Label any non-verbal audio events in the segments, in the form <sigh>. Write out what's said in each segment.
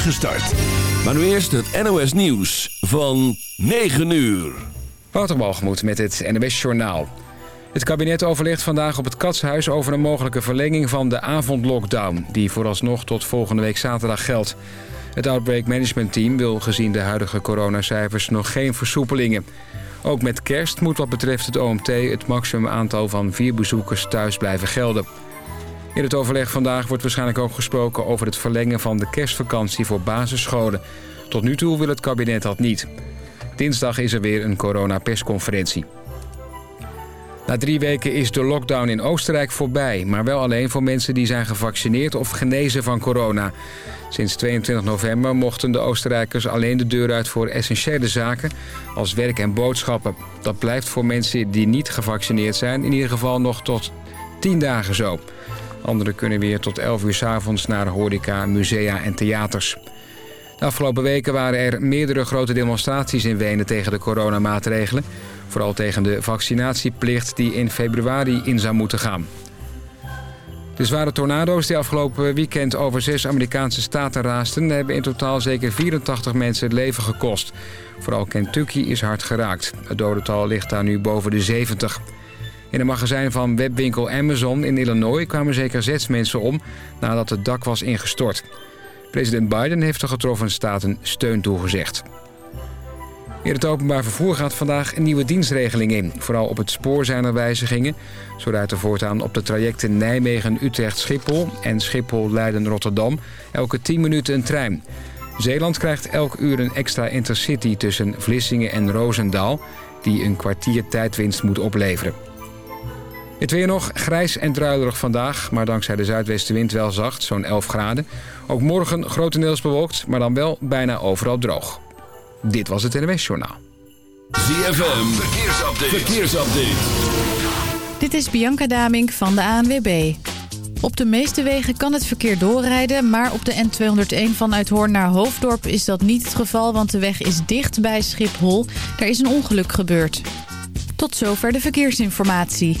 start. Maar nu eerst het NOS Nieuws van 9 uur. Waterbalgemoed met het NOS Journaal. Het kabinet overlegt vandaag op het Katshuis over een mogelijke verlenging van de avondlockdown... die vooralsnog tot volgende week zaterdag geldt. Het Outbreak Management Team wil gezien de huidige coronacijfers nog geen versoepelingen. Ook met kerst moet wat betreft het OMT het maximum aantal van vier bezoekers thuis blijven gelden. In het overleg vandaag wordt waarschijnlijk ook gesproken over het verlengen van de kerstvakantie voor basisscholen. Tot nu toe wil het kabinet dat niet. Dinsdag is er weer een coronapersconferentie. Na drie weken is de lockdown in Oostenrijk voorbij... maar wel alleen voor mensen die zijn gevaccineerd of genezen van corona. Sinds 22 november mochten de Oostenrijkers alleen de deur uit voor essentiële zaken... als werk en boodschappen. Dat blijft voor mensen die niet gevaccineerd zijn in ieder geval nog tot 10 dagen zo. Anderen kunnen weer tot 11 uur s avonds naar horeca, musea en theaters. De afgelopen weken waren er meerdere grote demonstraties in Wenen tegen de coronamaatregelen. Vooral tegen de vaccinatieplicht die in februari in zou moeten gaan. De zware tornado's die afgelopen weekend over zes Amerikaanse staten raasten... hebben in totaal zeker 84 mensen het leven gekost. Vooral Kentucky is hard geraakt. Het dodental ligt daar nu boven de 70. In een magazijn van webwinkel Amazon in Illinois kwamen zeker zes mensen om... nadat het dak was ingestort. President Biden heeft de getroffen staten steun toegezegd. In het openbaar vervoer gaat vandaag een nieuwe dienstregeling in. Vooral op het spoor zijn er wijzigingen. Zo rijdt er voortaan op de trajecten Nijmegen-Utrecht-Schiphol... en Schiphol-Leiden-Rotterdam elke 10 minuten een trein. Zeeland krijgt elk uur een extra intercity tussen Vlissingen en Roosendaal... die een kwartier tijdwinst moet opleveren. Het weer nog grijs en druilerig vandaag, maar dankzij de zuidwestenwind wel zacht, zo'n 11 graden. Ook morgen grotendeels bewolkt, maar dan wel bijna overal droog. Dit was het NWS Journaal. ZFM, verkeersupdate. verkeersupdate. Dit is Bianca Damink van de ANWB. Op de meeste wegen kan het verkeer doorrijden, maar op de N201 vanuit Hoorn naar Hoofddorp is dat niet het geval, want de weg is dicht bij Schiphol. Daar is een ongeluk gebeurd. Tot zover de verkeersinformatie.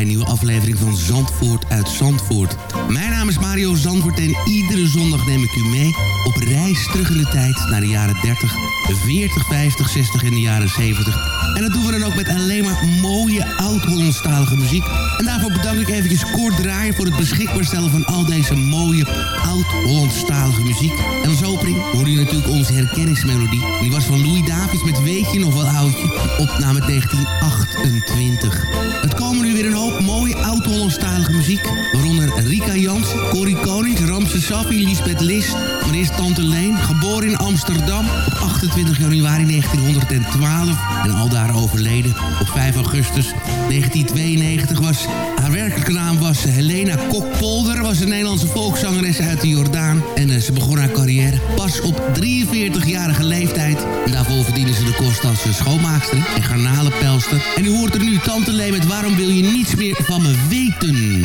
Een nieuwe aflevering van Zandvoort uit Zandvoort. Naam is Mario Zandvoort en iedere zondag neem ik u mee op reis terug in de tijd naar de jaren 30, 40, 50, 60 en de jaren 70. En dat doen we dan ook met alleen maar mooie oud-Hollandstalige muziek. En daarvoor bedank ik eventjes Kort voor het beschikbaar stellen van al deze mooie oud-Hollandstalige muziek. En als opening hoorde je natuurlijk onze herkenningsmelodie. Die was van Louis Davids met Weet je nog wel oudje, opname 1928. Het komen nu weer een hoop mooie oud-Hollandstalige muziek. Waaronder Rika Jans, Corrie Konings, Ramse Safi, Lisbeth List. Maar eerst Tante Leen, geboren in Amsterdam op 28 januari 1912. En al daar overleden op 5 augustus 1992 was... Haar werkelijke naam was Helena Kokpolder. Was een Nederlandse volkszangeres uit de Jordaan. En eh, ze begon haar carrière pas op 43-jarige leeftijd. En daarvoor verdiende ze de kost als eh, schoonmaakster en garnalenpelster. En u hoort er nu Tante Leen met Waarom wil je niets meer van me weten?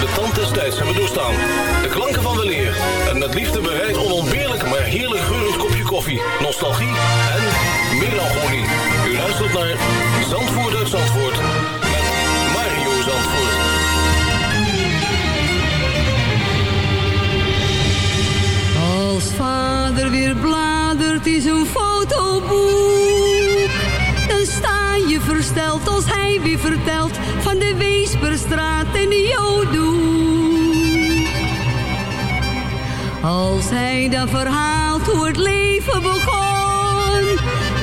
de tand des tijds hebben doorstaan. De klanken van weleer en met liefde bereid onontbeerlijk maar heerlijk geurend kopje koffie, nostalgie en melancholie. U luistert naar Zandvoort uit Zandvoort met Mario Zandvoort. Als vader weer bladert in zijn fotoboek, dan sta je versteld als hij weer vertelt van de Weesperstraat en de Jodoe. Als hij dan verhaalt hoe het leven begon,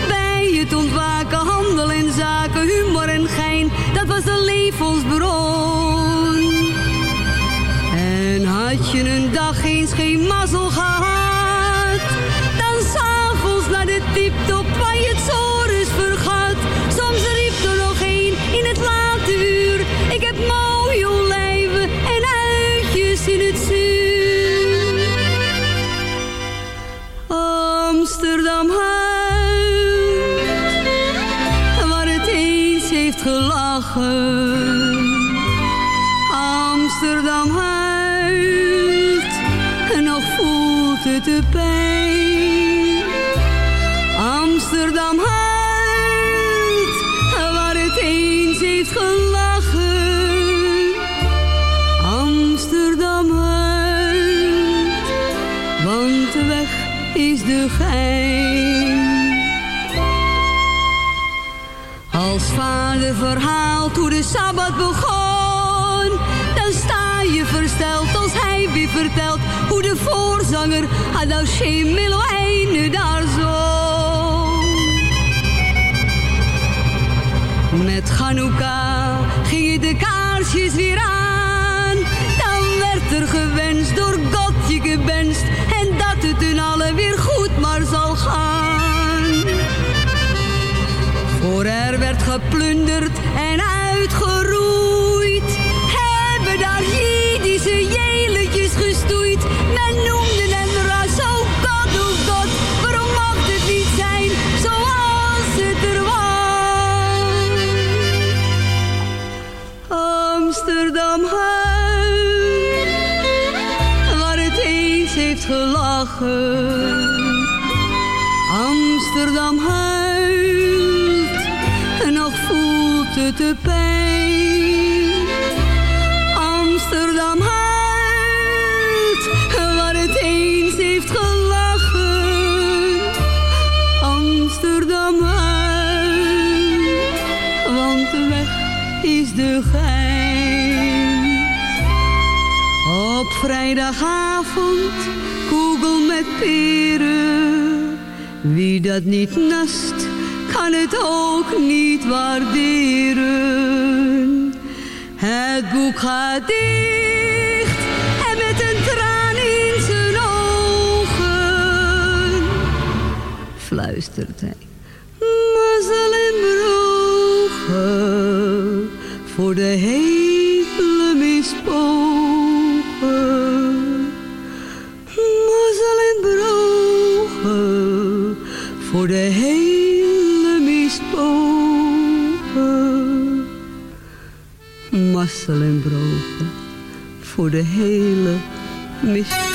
bij het ontwaken, handel en zaken, humor en gein, dat was de levensbron. En had je een dag eens geen mazzel gehad, Amsterdam huilt en nog voelt het de pijn. Amsterdam huilt waar het eens heeft gelachen. Amsterdam huilt, want de weg is de gein. Als vader verhaalt hoe de Sabbat begon, dan sta je versteld als hij weer vertelt hoe de voorzanger Adauche Milo einde daar zong. Met Chanukka gingen de kaarsjes weer aan, dan werd er gewenst door God je gewenst en dat het hun allen weer goed maar zal gaan. Voor er werd geplunderd en uitgeroeid. Hebben daar Jiddische jeletjes gestoeid. Men noemde hem ras, oh god. Waarom mocht het niet zijn zoals het er was? Amsterdam huis, waar het eens heeft gelachen. Amsterdam huilt het pijn. Amsterdam huilt waar het eens heeft gelachen. Amsterdam huilt, want de weg is de gein. Op vrijdagavond kogel met peren. Wie dat niet nast, het ook niet waarderen. Het boek gaat dicht en met een traan in zijn ogen fluistert hij. Mazzel voor de hele mispogen. En voor de hele Mazzel en brogen voor de hele mispogen.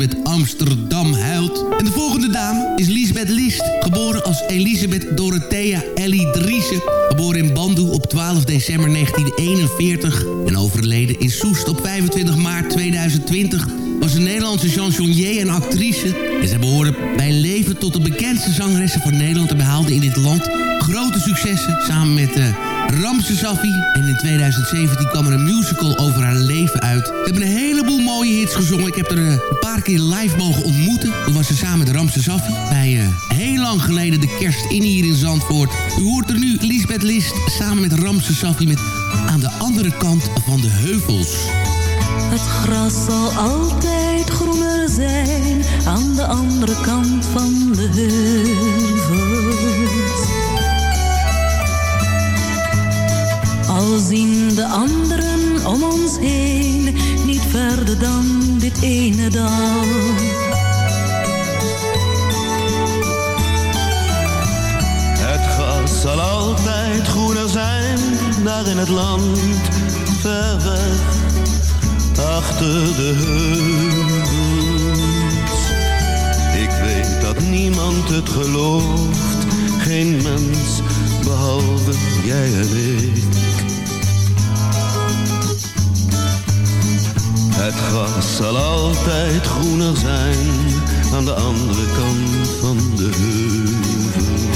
Met Amsterdam huilt. En de volgende dame is Lisbeth List. Geboren als Elisabeth Dorothea Ellie Driessen. Geboren in Bandu op 12 december 1941. En overleden in Soest op 25 maart 2020 was een Nederlandse chansonnier en actrice. En zij behoorde bij leven tot de bekendste zangeressen van Nederland... en behaalde in dit land grote successen samen met... eh Ramse Safi. En in 2017 kwam er een musical over haar leven uit. Ze hebben een heleboel mooie hits gezongen. Ik heb er eh, een paar keer live mogen ontmoeten. Toen was ze samen met Ramse Safi. Bij eh, heel lang geleden de kerst in hier in Zandvoort. U hoort er nu Lisbeth List samen met Ramse Safi met Aan de andere kant van de heuvels. Het gras zal altijd groener zijn aan de andere kant van de heuvels. Al zien de anderen om ons heen niet verder dan dit ene dal. Het gras zal altijd groener zijn, daar in het land, ver weg, achter de heuvels. Ik weet dat niemand het gelooft, geen mens, behalve jij en ik. Het gras zal altijd groener zijn, aan de andere kant van de heuvels.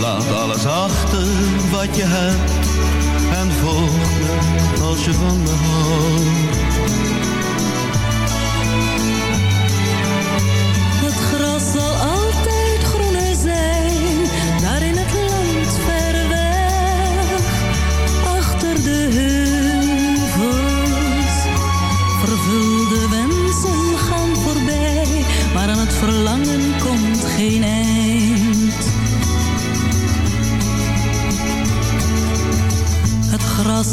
Laat alles achter wat je hebt en volg als je van me houdt.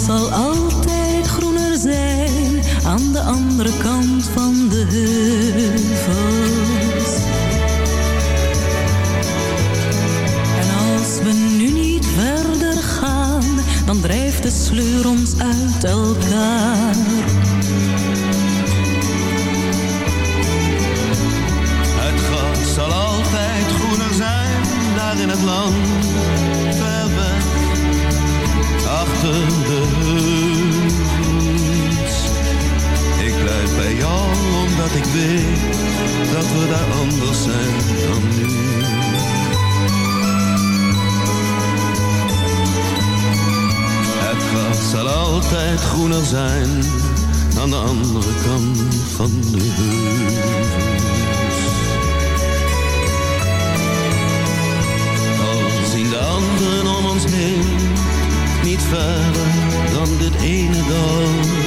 Zal altijd groener zijn, aan de andere kant van de heuvels. En als we nu niet verder gaan, dan drijft de sleur ons uit elkaar. weet dat we daar anders zijn dan nu. Het gras zal altijd groener zijn aan de andere kant van de heuvels. Al zien de anderen om ons heen niet verder dan dit ene dan.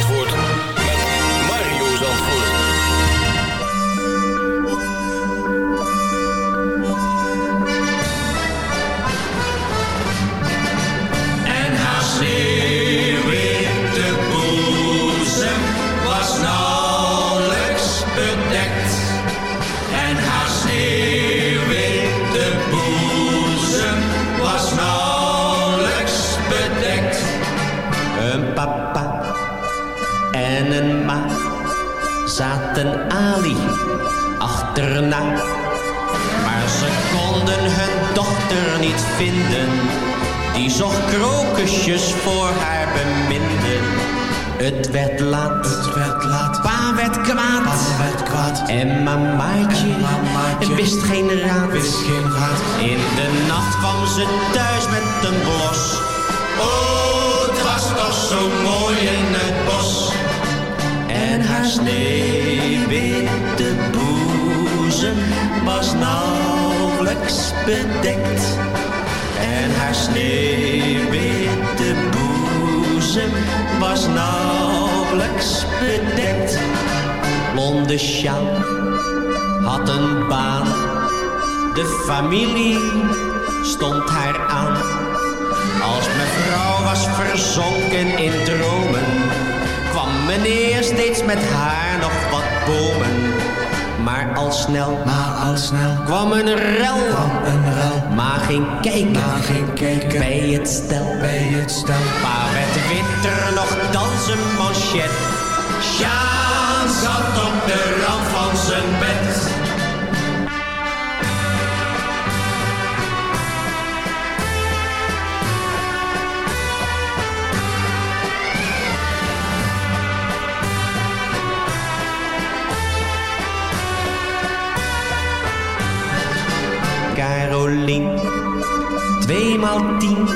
Ali achterna. Maar ze konden hun dochter niet vinden. Die zocht krokusjes voor haar beminden. Het werd laat, het werd laat. Pa werd kwaad, pa werd kwaad. En mamaatje, en wist geen raad. Wist geen raad. In de nacht kwam ze thuis met een blos. Oh, het was toch zo mooi in het bos. En haar sneeuwwitte boezem was nauwelijks bedekt. En haar sneeuwwitte boezem was nauwelijks bedekt. Blonde sjaal had een baan. De familie stond haar aan. Als mevrouw was verzonken in dromen, meneer steeds met haar nog wat bomen. Maar al snel, maar al snel kwam een rel, kwam een rel. Maar ging kijken, maar ging kijken bij het stel, bij het stel. Pa werd witter nog dan zijn manchet. Sjaan zat op de rand van zijn bed. Carolien, tweemaal tien,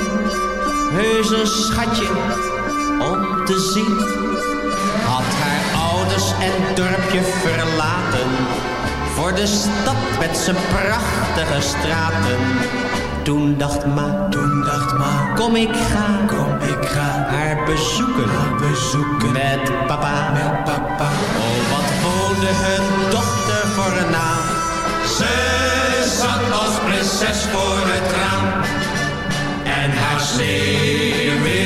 heus een schatje om te zien. Had haar ouders en dorpje verlaten, voor de stad met zijn prachtige straten. Toen dacht ma, toen dacht ma, kom ik ga, kom ik ga, haar bezoeken, bezoeken, met papa, met papa. Oh, wat woonde hun dochter voor een naam. Ze zat als prinses voor het raam. En haar sneeuwwitte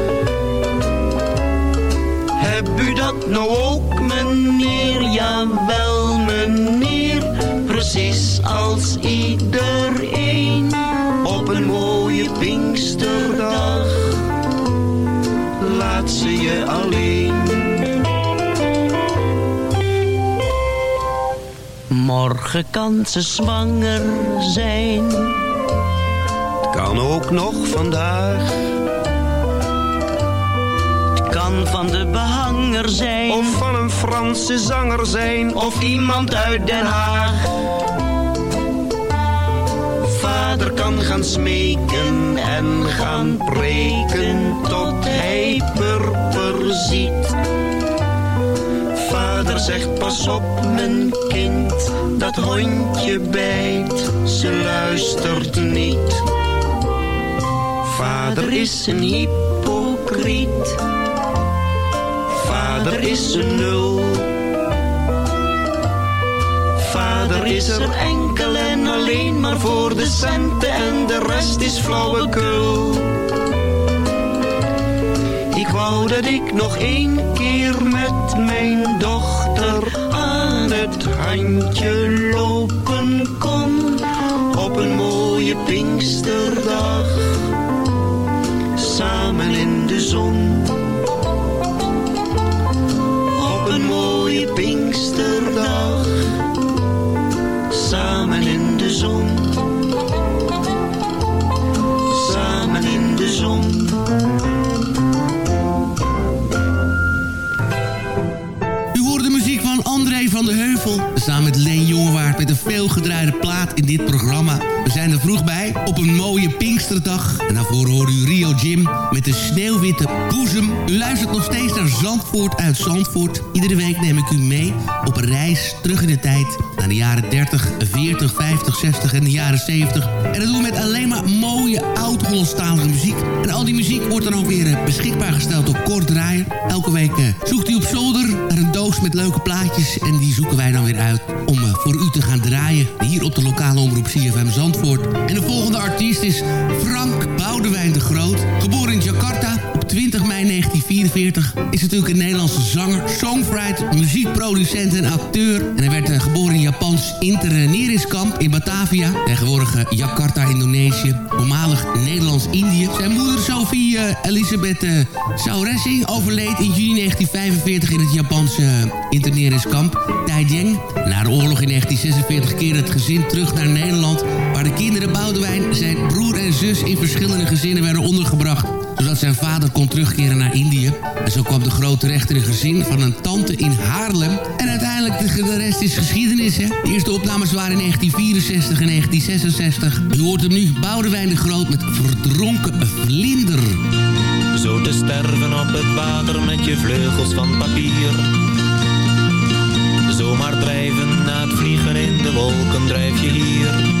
Heb u dat nou ook, meneer? Jawel, meneer. Precies als iedereen op een mooie Pinksterdag. Laat ze je alleen. Morgen kan ze zwanger zijn. Kan ook nog vandaag van de behanger zijn. Of van een Franse zanger zijn. Of iemand uit Den Haag. Vader kan gaan smeken en gaan preken tot hij purper ziet. Vader zegt pas op mijn kind, dat hondje bijt, ze luistert niet. Vader is een hypocriet Vader is een nul. Vader is er enkel en alleen maar voor de centen en de rest is flauwekul. Ik wou dat ik nog één keer met mijn dochter aan het handje lopen kon. Op een mooie Pinksterdag, samen in de zon. Pinksterdag, samen in de zon. Samen in de zon. U hoort de muziek van André van de Heuvel. Samen met Leen Jongewaard met een veelgedraaide plaat in dit programma. We zijn er vroeg bij op een mooie Pinksterdag. En daarvoor hoorde u Rio Jim met de sneeuwwitte boezem. U luistert Zandvoort uit Zandvoort. Iedere week neem ik u mee op een reis terug in de tijd... naar de jaren 30, 40, 50, 60 en de jaren 70. En dat doen we met alleen maar mooie oud-Hollandstalige muziek. En al die muziek wordt dan ook weer eh, beschikbaar gesteld door Kort Draaier. Elke week eh, zoekt u op zolder naar een doos met leuke plaatjes... en die zoeken wij dan weer uit om uh, voor u te gaan draaien. Hier op de lokale omroep CFM Zandvoort. En de volgende artiest is Frank Boudewijn de Groot. Geboren in Jakarta op 20 mei 1944. Is natuurlijk een Nederlandse zanger, songwriter, muziekproducent en acteur. En hij werd uh, geboren in Japans interneringskamp in Batavia. Tegenwoordig uh, Jakarta, Indonesië. Voormalig Nederlands-Indië. Zijn moeder Sophie uh, Elisabeth uh, overleed in juni 1945 in het Japanse interneringskamp Taijeng. Na de oorlog in 1946 keerde het gezin terug naar Nederland... waar de kinderen Boudewijn, zijn broer en zus in verschillende gezinnen werden ondergebracht zodat zijn vader kon terugkeren naar Indië. En zo kwam de grote rechter in gezin van een tante in Haarlem. En uiteindelijk, de, de rest is geschiedenis, hè. De eerste opnames waren in 1964 en 1966. U hoort hem nu, Boudewijn de Groot met Verdronken Vlinder. Zo te sterven op het water met je vleugels van papier. Zomaar drijven na het vliegen in de wolken drijf je hier.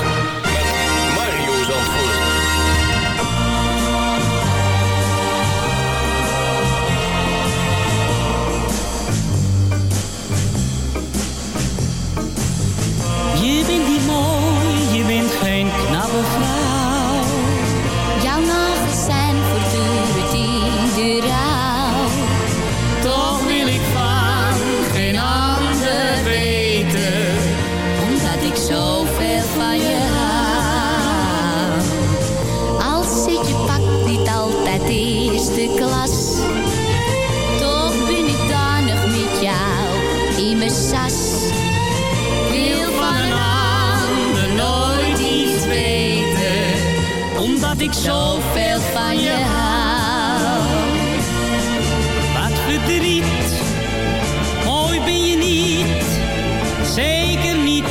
ik zoveel van je hou. Wat verdriet, mooi ben je niet. Zeker niet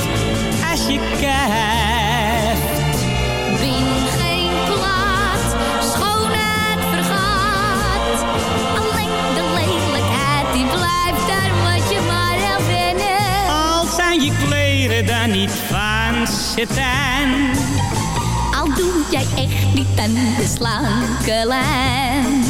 als je kijft. Ben geen plaat, schoonheid vergaat. Alleen de lelijkheid die blijft, daar moet je maar aan wennen. Al zijn je kleren dan niet van satijn. Niet aan de slanke lijn.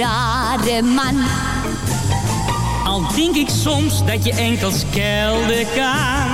Rare man. Al denk ik soms dat je enkel kelden kan.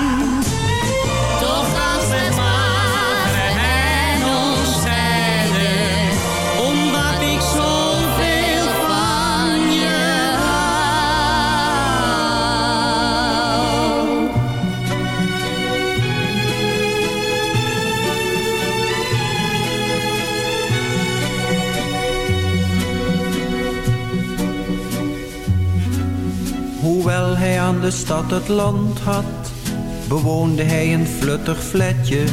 Hij aan de stad het land had, bewoonde hij een fluttig flatje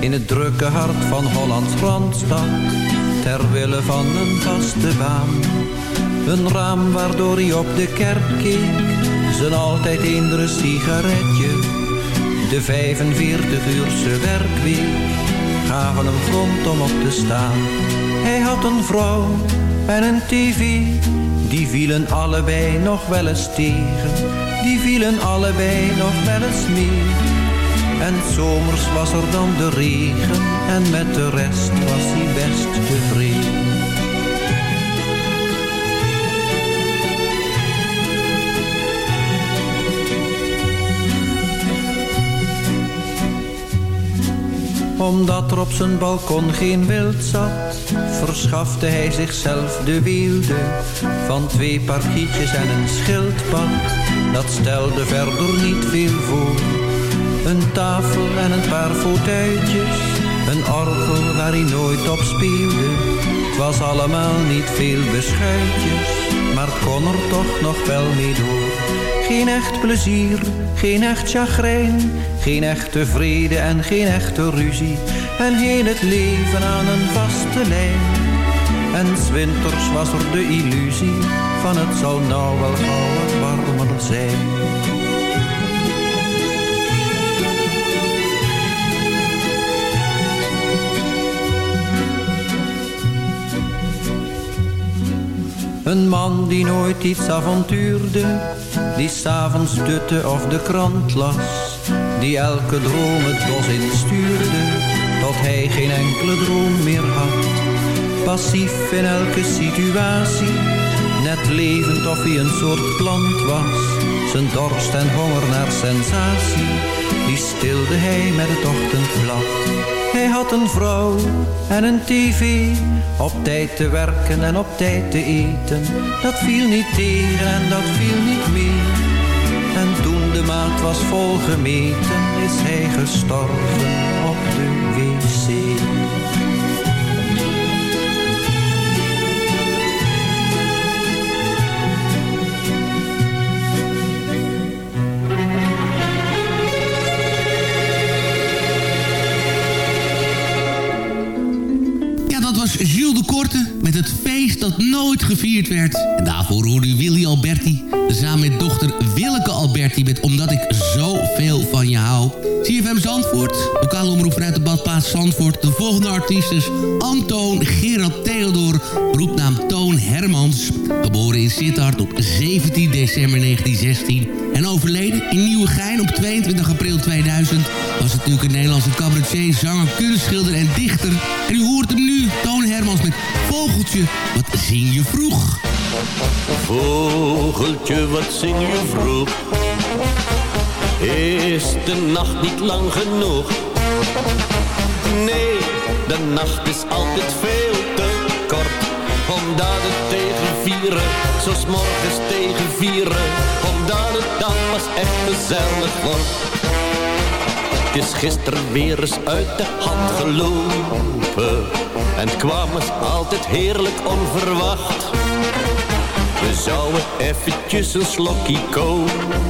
in het drukke hart van Hollands Randstad, ter wille van een vaste baan. Een raam waardoor hij op de kerk keek, zijn altijd eendere sigaretje. De 45-uurse werkweek gaven hem grond om op te staan. Hij had een vrouw en een tv, die vielen allebei nog wel eens tegen. Die vielen allebei nog wel eens meer. En zomers was er dan de regen en met de rest was hij best tevreden. Omdat er op zijn balkon geen wild zat, verschafte hij zichzelf de weelde van twee parkietjes en een schildpad. dat stelde verder niet veel voor. Een tafel en een paar fauteuiltjes, een orgel waar hij nooit op speelde. Het was allemaal niet veel beschuitjes, maar het kon er toch nog wel mee door. Geen echt plezier, geen echt chagrijn, geen echte vrede en geen echte ruzie. En heel het leven aan een vaste lijn. En winters was er de illusie van het zal nou wel gauw wat warmer zijn. Een man die nooit iets avontuurde, die s'avonds dutte of de krant las, die elke droom het bos instuurde, tot hij geen enkele droom meer had. Passief in elke situatie, net levend of hij een soort plant was. Zijn dorst en honger naar sensatie, die stilde hij met het ochtendblad. Hij had een vrouw en een tv, op tijd te werken en op tijd te eten. Dat viel niet tegen en dat viel niet maat was volgemeten, is hij gestorven Jules de Korte met het feest dat nooit gevierd werd. En daarvoor hoorde u Willy Alberti samen met dochter Willeke Alberti met Omdat ik zoveel van je hou. CFM Zandvoort, lokale omroep vanuit de badplaats Zandvoort. De volgende artiest is Antoon Gerard Theodor, roepnaam Toon Hermans. Geboren in Sittard op 17 december 1916 en overleden in Nieuwegein op 22 april 2000... was natuurlijk een Nederlandse cabaretier, zanger, kunstschilder en dichter. En u hoort hem nu, Toon Hermans met Vogeltje, wat zing je vroeg? Vogeltje, wat zing je vroeg? Is de nacht niet lang genoeg? Nee, de nacht is altijd veel te kort. Omdat het tegen vieren, zoals morgens tegen vieren. Omdat het dan pas echt gezellig wordt. Het is gisteren weer eens uit de hand gelopen. En het kwam eens altijd heerlijk onverwacht. We zouden eventjes een slokje kopen.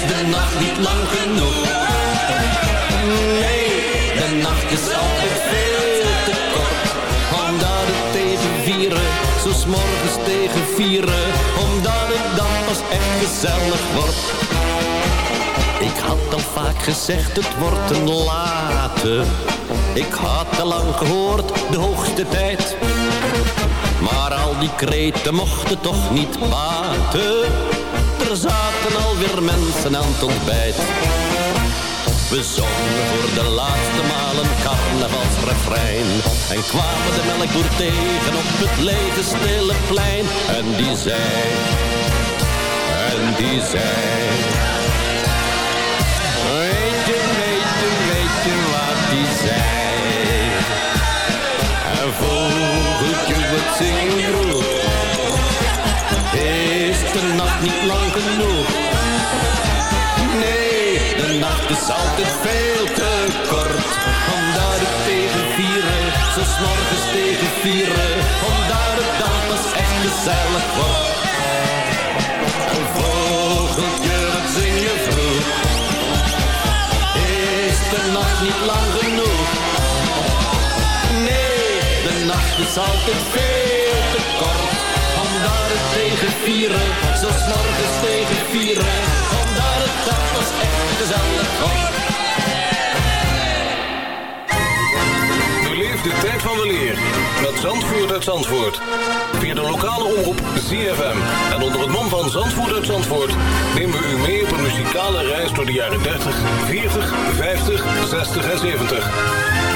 De nacht niet lang genoeg? Nee, de nacht is altijd veel te kort. Omdat het tegen vieren, zo morgens tegen vieren. Omdat het dan pas echt gezellig wordt. Ik had al vaak gezegd, het wordt een late. Ik had al lang gehoord, de hoogste tijd. Maar al die kreten mochten toch niet baten. Er zaten alweer mensen aan het ontbijt. We zongen voor de laatste maal een carnavalsrefrein. En kwamen de melkboer tegen op het lege stille plein. En die zei, en die zei... Weet je, weet je, weet je wat die zei? En vogeltje, wat zing je vroeg? Is de nacht niet lang genoeg? Nee, de nacht is altijd veel te kort. Omdat het tegen vieren, zo morgens tegen vieren. Omdat het dan pas echt gezellig wordt. Een vogeltje, wat zing je vroeg? Is de nacht niet lang genoeg? Nee, de nacht is altijd veel te kort. Omdat het tegen vieren, zo morgens tegen vieren. Omdat het dat was echt gezellig. Beleef de tijd van de leer met Zandvoort uit Zandvoort. Via de lokale omroep ZFM. En onder het mom van Zandvoort uit Zandvoort... nemen we u mee op een muzikale reis door de jaren 30, 40, 50, 60 en 70.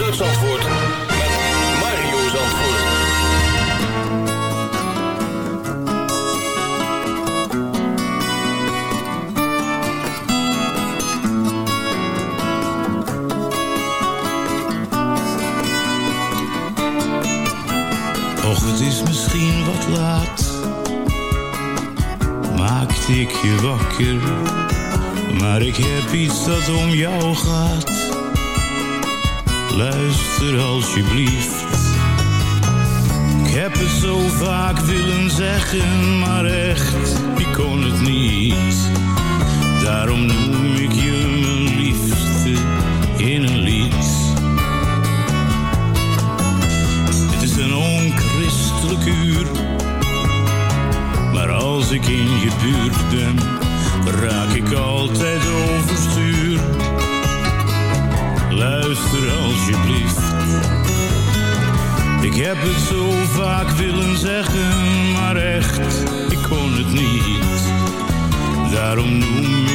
misschien wat laat. Maakte ik je wakker, maar ik heb iets dat om jou gaat. Luister alsjeblieft. Ik heb het zo vaak willen zeggen, maar echt, ik kon het niet. Daarom noem ik je mijn liefste in een raak ik altijd overstuur. Luister alsjeblieft. Ik heb het zo vaak willen zeggen, maar echt, ik kon het niet. Daarom noem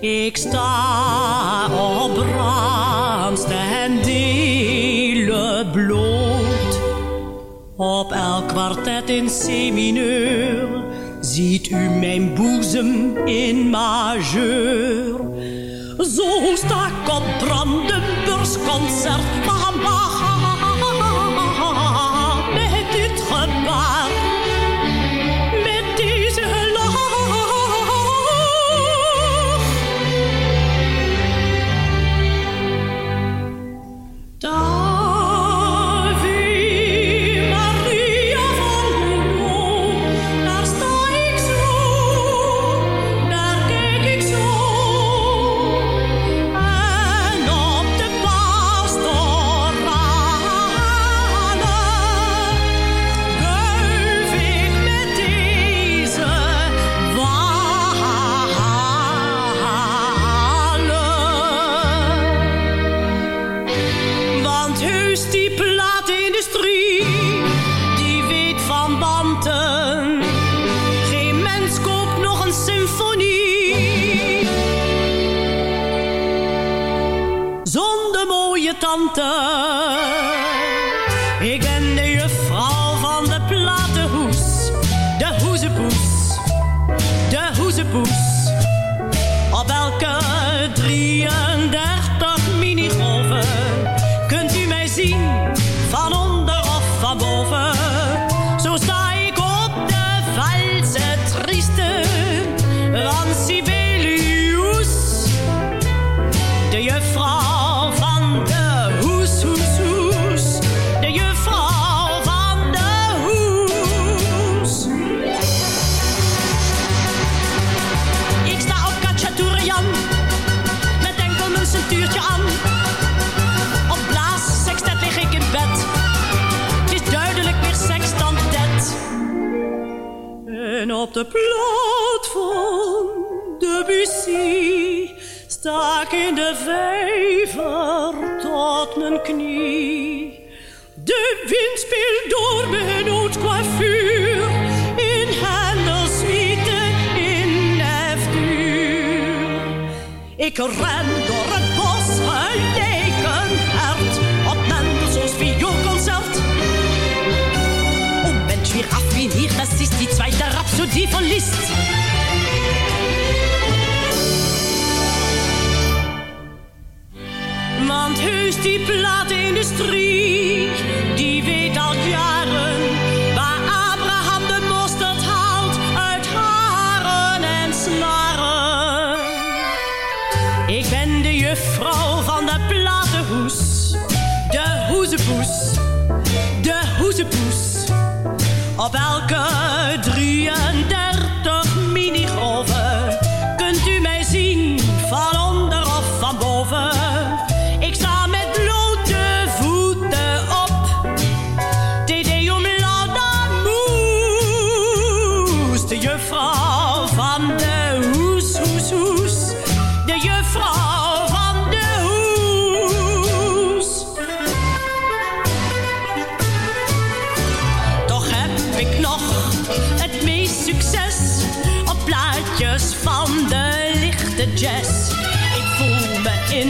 Ik sta op brandstendelen bloot. Op elk kwartet in C-mineur ziet u mijn boezem in majeur. Zo sta ik op Brandenburgsconcert van Bach. De vijver tot mijn knie. De wind speelt door mijn haute-coiffure in Hendelsuite in F-duur. Ik ren door het bos gelijk een hert op Mendelssohns vioolconcert. Und Mensch, wie raffiniert das ist die zweite Rhapsodie von Liszt. Die platenindustrie, die weet al jaren waar Abraham de mosterd haalt uit haren en snaren. Ik ben de juffrouw van de platenhoes, de hoezepoes, de hoezepoes. Op elke jazz. Ik voel me in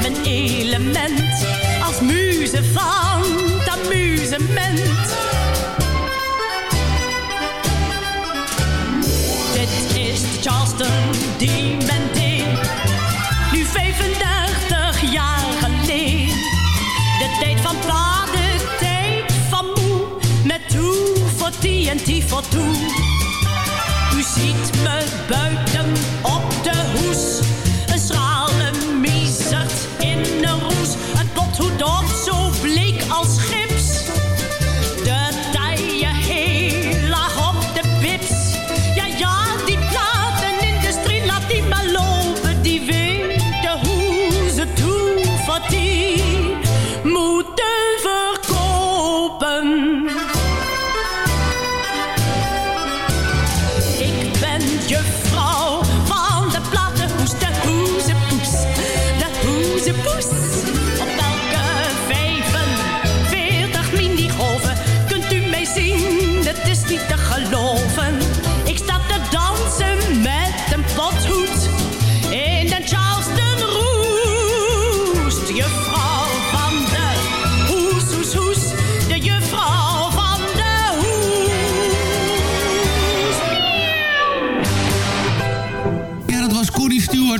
mijn element als muze van het amusement. Dit is Charleston die men deed, nu 35 jaar geleden. De tijd van pa, de tijd van moe, met toe voor die voor toe. U ziet me buiten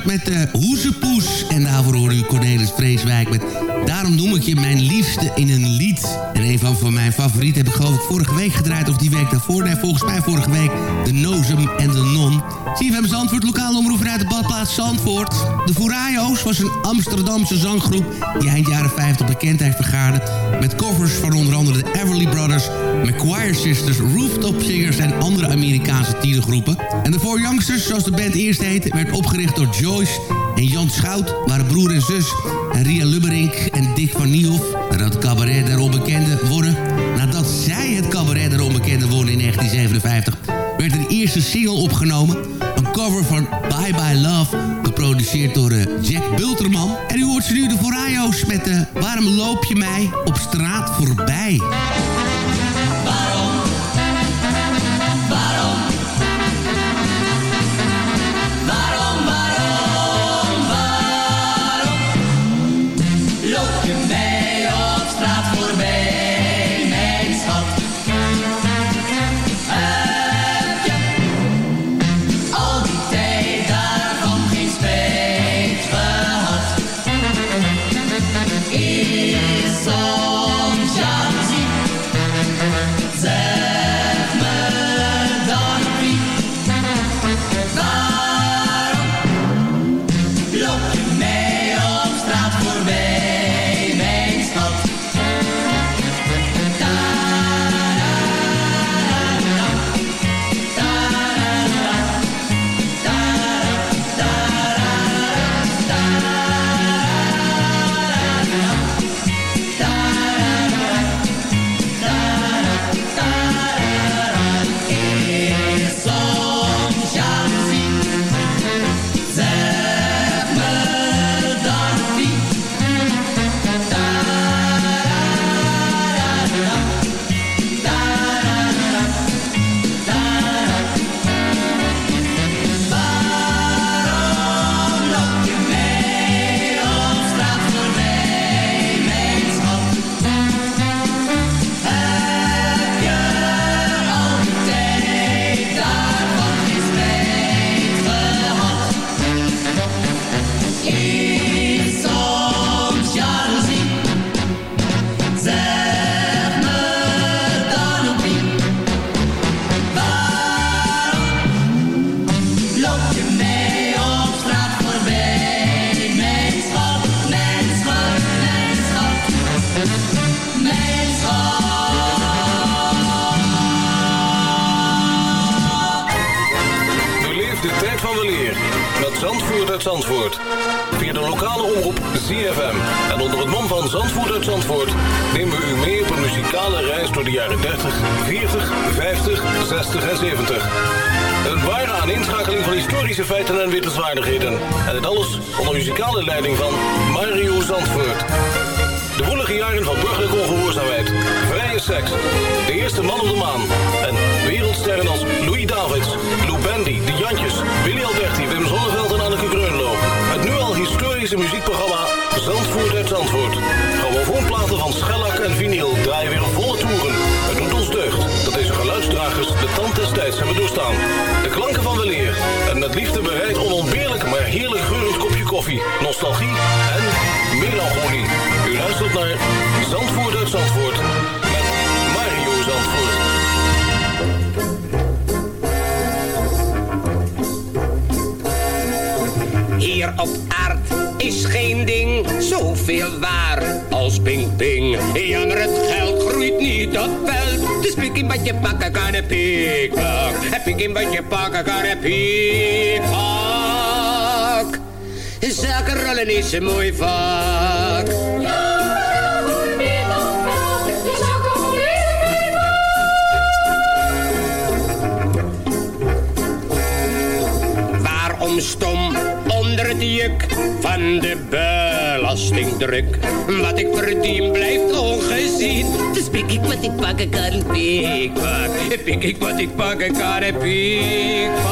Met de Hoezepoes. En daarvoor hoorde u Cornelis Vreeswijk met Daarom noem ik je mijn liefste in een lied. En een van, van mijn favorieten heb ik geloof ik vorige week gedraaid... of die week daarvoor. Nee, volgens mij vorige week de Nozem en de Non. CFM Zandvoort, lokale omroep uit de badplaats Zandvoort. De Furayos was een Amsterdamse zanggroep... die eind jaren 50 bekendheid vergaarde... met covers van onder andere de Everly Brothers... McQuire Sisters, Rooftop Singers en andere Amerikaanse tienergroepen. En de Four Youngsters, zoals de band eerst heette... werd opgericht door Joyce en Jan Schout... waren broer en zus... En Ria Lubberink en Dick van Niehoff. Nadat cabaret der onbekende worden... Nadat zij het cabaret der onbekende worden in 1957... werd een eerste single opgenomen. Een cover van Bye Bye Love. Geproduceerd door uh, Jack Bulterman. En u hoort ze nu de Forayo's met de Waarom loop je mij op straat voorbij? Niet op veld. Dus pik in wat je pakken kan een pikpak. En pik in wat je pakken kan een pikpak. Zaken rollen is een mooi vak. Waarom stom onder het juk van de belastingdruk? Wat ik verdien blijft ongezien. Dus pik ik wat ik pakken kan, een pikpak. Pik ik wat ik pakken kan, een pikpak.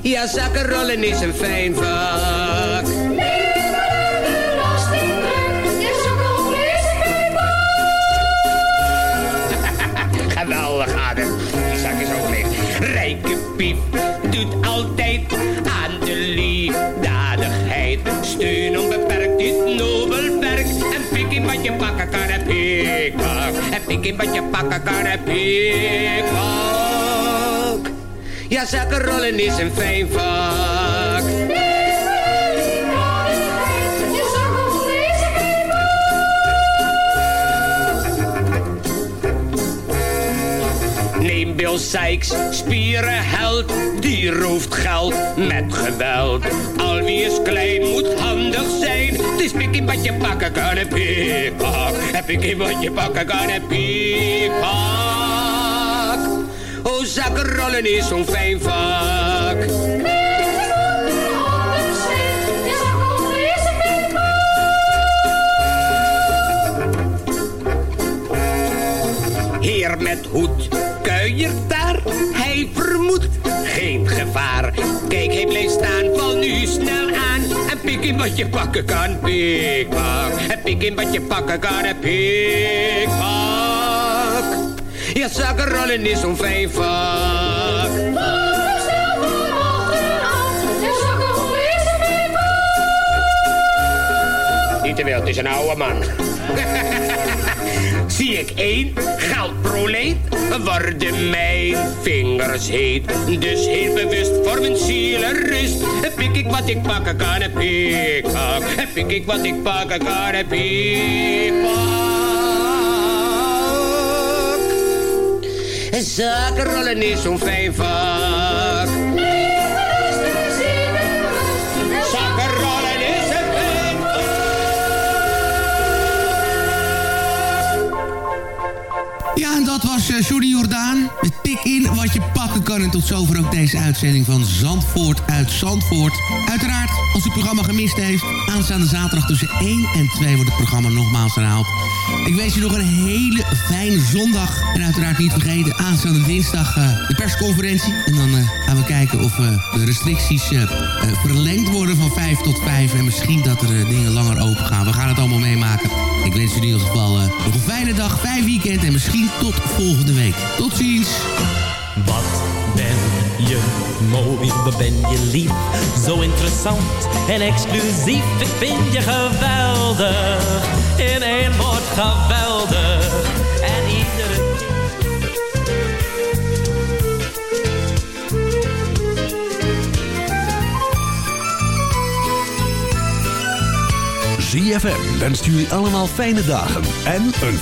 Ja, zakken rollen is een fijn vak. Geweldig, Adam. Die zak is ook leeg. Rijke piep doet altijd je pakken pikpak. En pik in wat je pakken kan, een pikpak. Ja, zakken rollen is een fijn vak. Neem Bill Sykes, spierenheld, die rooft geld met geweld. Al wie is klein moet handig zijn. Het is pik in wat je pakken kan, een pikpak. En pik in wat je pakken kan, een pikpak. Oh, zakken rollen is zo'n fijn vak. Heer met hoed kuiert daar, hij vermoedt geen gevaar. Kijk, hij bleef staan, pik in wat je pakken kan, pikpak. En pik in wat je pakken kan, een pikpak. Ja, zakken rollen is zo'n fijn vak. Niet te wild, het is een oude man. <laughs> Ik één geldproleet, worden mijn vingers heet. Dus heel bewust voor mijn zielenrust. Pik ik wat ik pakken kan, een pikpak. Pik ik wat ik pakken kan, een pikpak. Zaken rollen is zo'n fijn vak. En dat was uh, Johnny Jordaan. Met tik in wat je pakken kan. En tot zover ook deze uitzending van Zandvoort uit Zandvoort. Uiteraard, als u het programma gemist heeft... aanstaande zaterdag tussen 1 en 2 wordt het programma nogmaals herhaald. Ik wens je nog een hele fijne zondag. En uiteraard niet vergeten, aanstaande dinsdag uh, de persconferentie. En dan uh, gaan we kijken of uh, de restricties verlengd worden van 5 tot 5. En misschien dat er dingen langer open gaan. We gaan het allemaal meemaken. Ik wens u in ieder geval nog een fijne dag, fijn weekend en misschien tot volgende week. Tot ziens. Wat mooi, wat ben je lief, zo interessant en exclusief. Ik vind je geweldig, in één woord geweldig. En iedere ZFM wenst jullie allemaal fijne dagen en een voor